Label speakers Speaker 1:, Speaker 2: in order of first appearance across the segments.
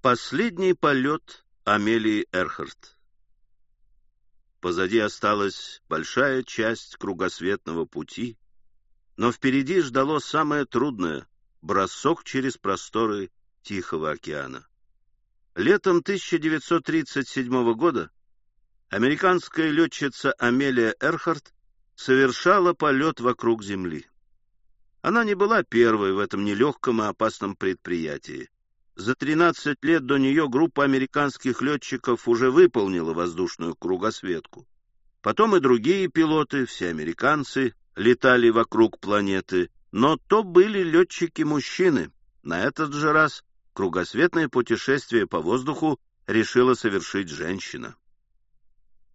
Speaker 1: Последний полет Амелии Эрхарт. Позади осталась большая часть кругосветного пути, но впереди ждало самое трудное — бросок через просторы Тихого океана. Летом 1937 года американская летчица Амелия Эрхарт совершала полет вокруг Земли. Она не была первой в этом нелегком и опасном предприятии. За 13 лет до нее группа американских летчиков уже выполнила воздушную кругосветку. Потом и другие пилоты, все американцы, летали вокруг планеты, но то были летчики-мужчины. На этот же раз кругосветное путешествие по воздуху решила совершить женщина.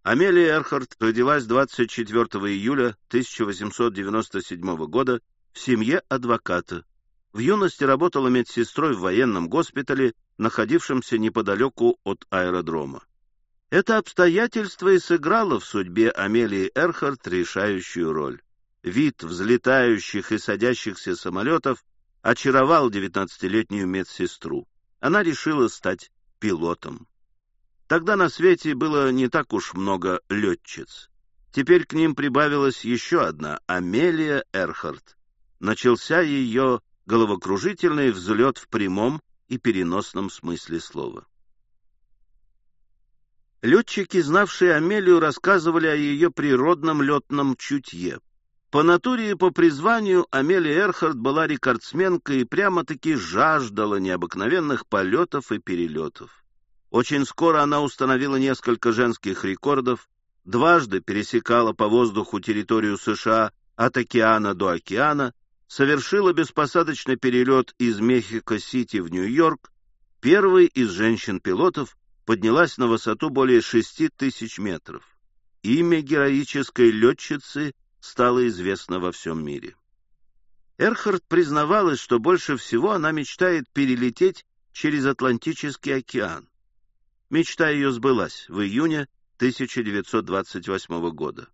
Speaker 1: Амелия Эрхард родилась 24 июля 1897 года в семье адвоката. В юности работала медсестрой в военном госпитале, находившемся неподалеку от аэродрома. Это обстоятельство и сыграло в судьбе Амелии Эрхард решающую роль. Вид взлетающих и садящихся самолетов очаровал девятнадцатилетнюю медсестру. Она решила стать пилотом. Тогда на свете было не так уж много летчиц. Теперь к ним прибавилась еще одна — Амелия Эрхард. Начался ее головокружительный взлет в прямом и переносном смысле слова. Летчики, знавшие Амелию, рассказывали о ее природном летном чутье. По натуре и по призванию Амелия Эрхард была рекордсменкой и прямо-таки жаждала необыкновенных полетов и перелетов. Очень скоро она установила несколько женских рекордов, дважды пересекала по воздуху территорию США от океана до океана, совершила беспосадочный перелет из Мехико-Сити в Нью-Йорк, первой из женщин-пилотов поднялась на высоту более шести тысяч метров. Имя героической летчицы стало известно во всем мире. Эрхард признавалась, что больше всего она мечтает перелететь через Атлантический океан. Мечта ее сбылась в июне 1928 года.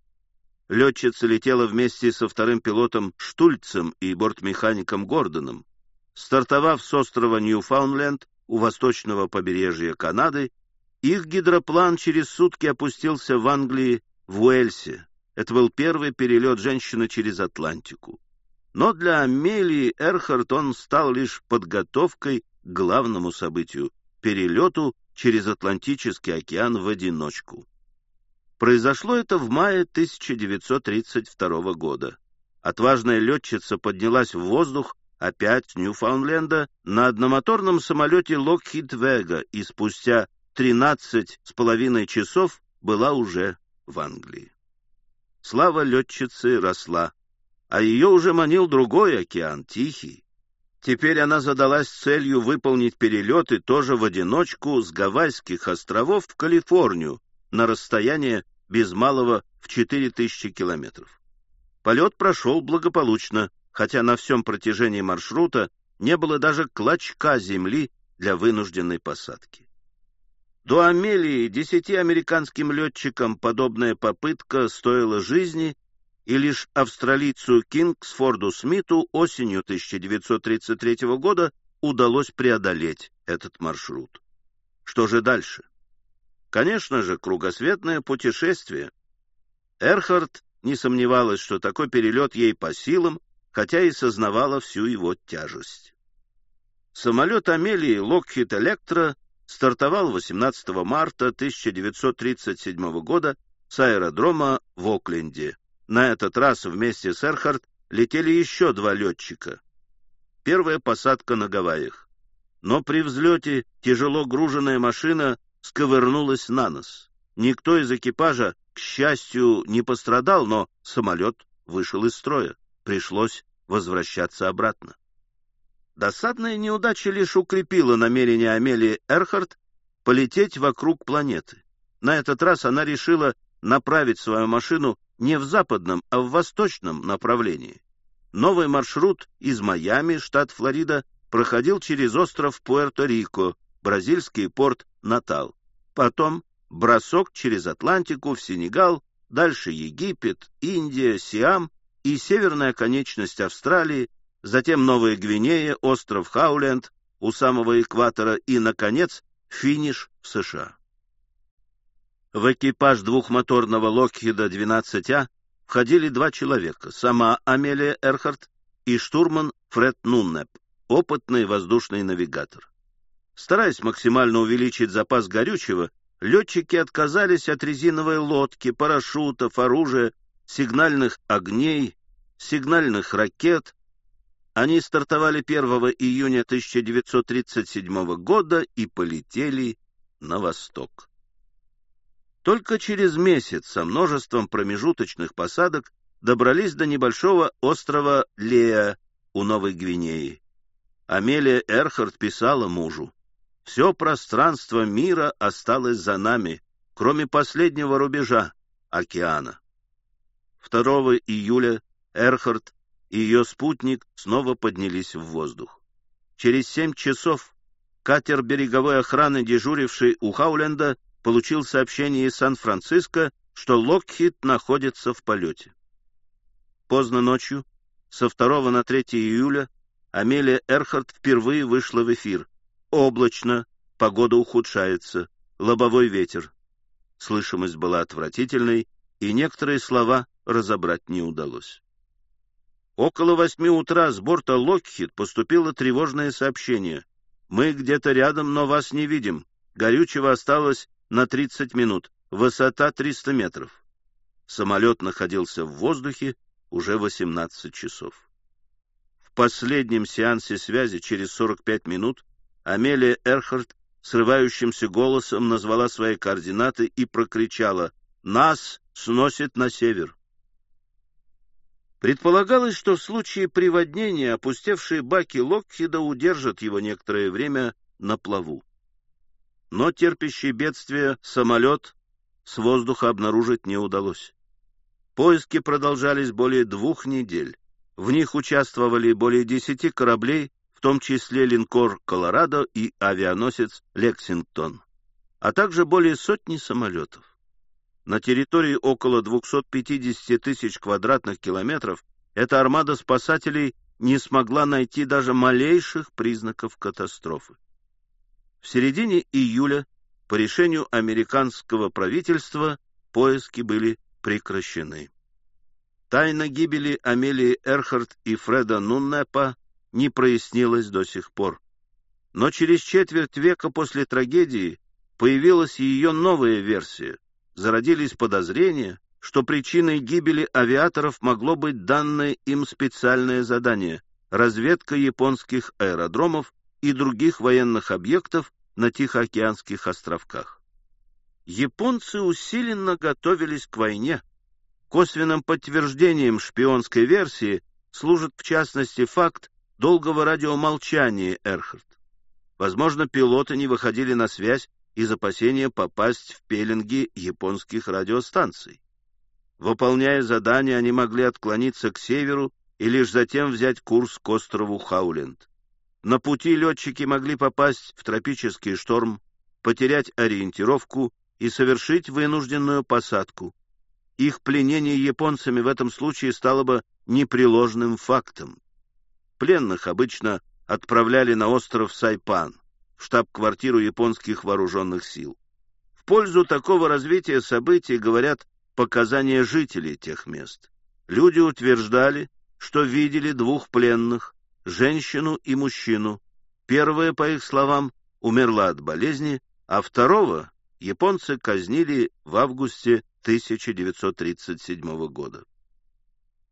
Speaker 1: Летчица летела вместе со вторым пилотом Штульцем и бортмехаником Гордоном. Стартовав с острова Ньюфаундленд у восточного побережья Канады, их гидроплан через сутки опустился в Англии, в Уэльсе. Это был первый перелет женщины через Атлантику. Но для Амелии Эрхард он стал лишь подготовкой к главному событию — перелету через Атлантический океан в одиночку. Произошло это в мае 1932 года. Отважная летчица поднялась в воздух опять с Ньюфаундленда на одномоторном самолете Lockheed Vega и спустя 13 с половиной часов была уже в Англии. Слава летчицы росла, а ее уже манил другой океан, Тихий. Теперь она задалась целью выполнить перелеты тоже в одиночку с Гавайских островов в Калифорнию на расстояние без малого в 4000 километров. Полет прошел благополучно, хотя на всем протяжении маршрута не было даже клочка земли для вынужденной посадки. До Амелии десяти американским летчикам подобная попытка стоила жизни, и лишь австралийцу Кингсфорду Смиту осенью 1933 года удалось преодолеть этот маршрут. Что же дальше? Конечно же, кругосветное путешествие. Эрхард не сомневалась, что такой перелет ей по силам, хотя и сознавала всю его тяжесть. Самолет Амелии Локхит Электро стартовал 18 марта 1937 года с аэродрома в Окленде. На этот раз вместе с Эрхард летели еще два летчика. Первая посадка на Гавайях. Но при взлете тяжело груженная машина сковырнулась на нос. Никто из экипажа, к счастью, не пострадал, но самолет вышел из строя. Пришлось возвращаться обратно. Досадная неудача лишь укрепила намерение Амелии Эрхард полететь вокруг планеты. На этот раз она решила направить свою машину не в западном, а в восточном направлении. Новый маршрут из Майами, штат Флорида, проходил через остров Пуэрто-Рико, бразильский порт Натал. Потом бросок через Атлантику в Сенегал, дальше Египет, Индия, Сиам и северная конечность Австралии, затем Новая Гвинея, остров Хауленд, у самого экватора и, наконец, финиш в США. В экипаж двухмоторного Локхида 12А входили два человека, сама Амелия Эрхард и штурман Фред Нуннеп, опытный воздушный навигатор. Стараясь максимально увеличить запас горючего, летчики отказались от резиновой лодки, парашютов, оружия, сигнальных огней, сигнальных ракет. Они стартовали 1 июня 1937 года и полетели на восток. Только через месяц со множеством промежуточных посадок добрались до небольшого острова Лея у Новой Гвинеи. Амелия Эрхард писала мужу. Все пространство мира осталось за нами, кроме последнего рубежа — океана. 2 июля Эрхард и ее спутник снова поднялись в воздух. Через семь часов катер береговой охраны, дежуривший у Хауленда, получил сообщение из Сан-Франциско, что Локхит находится в полете. Поздно ночью, со 2 на 3 июля, Амелия Эрхард впервые вышла в эфир. Облачно, погода ухудшается, лобовой ветер. Слышимость была отвратительной, и некоторые слова разобрать не удалось. Около восьми утра с борта Локхит поступило тревожное сообщение. «Мы где-то рядом, но вас не видим. Горючего осталось на 30 минут. Высота 300 метров». Самолет находился в воздухе уже 18 часов. В последнем сеансе связи через 45 минут Амелия Эрхард срывающимся голосом назвала свои координаты и прокричала «Нас сносит на север». Предполагалось, что в случае приводнения опустевшие баки Локхида удержат его некоторое время на плаву. Но терпящий бедствие самолет с воздуха обнаружить не удалось. Поиски продолжались более двух недель. В них участвовали более десяти кораблей, в том числе линкор «Колорадо» и авианосец «Лексингтон», а также более сотни самолетов. На территории около 250 тысяч квадратных километров эта армада спасателей не смогла найти даже малейших признаков катастрофы. В середине июля по решению американского правительства поиски были прекращены. Тайна гибели Амелии Эрхард и Фреда Нуннепа не прояснилась до сих пор. Но через четверть века после трагедии появилась ее новая версия. Зародились подозрения, что причиной гибели авиаторов могло быть данное им специальное задание — разведка японских аэродромов и других военных объектов на Тихоокеанских островках. Японцы усиленно готовились к войне. Косвенным подтверждением шпионской версии служит в частности факт долгого радиомолчания Эрхард. Возможно, пилоты не выходили на связь из опасения попасть в пеленги японских радиостанций. Выполняя задание, они могли отклониться к северу и лишь затем взять курс к острову Хауленд. На пути летчики могли попасть в тропический шторм, потерять ориентировку и совершить вынужденную посадку. Их пленение японцами в этом случае стало бы непреложным фактом. Пленных обычно отправляли на остров Сайпан, в штаб-квартиру японских вооруженных сил. В пользу такого развития событий говорят показания жителей тех мест. Люди утверждали, что видели двух пленных, женщину и мужчину. Первая, по их словам, умерла от болезни, а второго японцы казнили в августе 1937 года.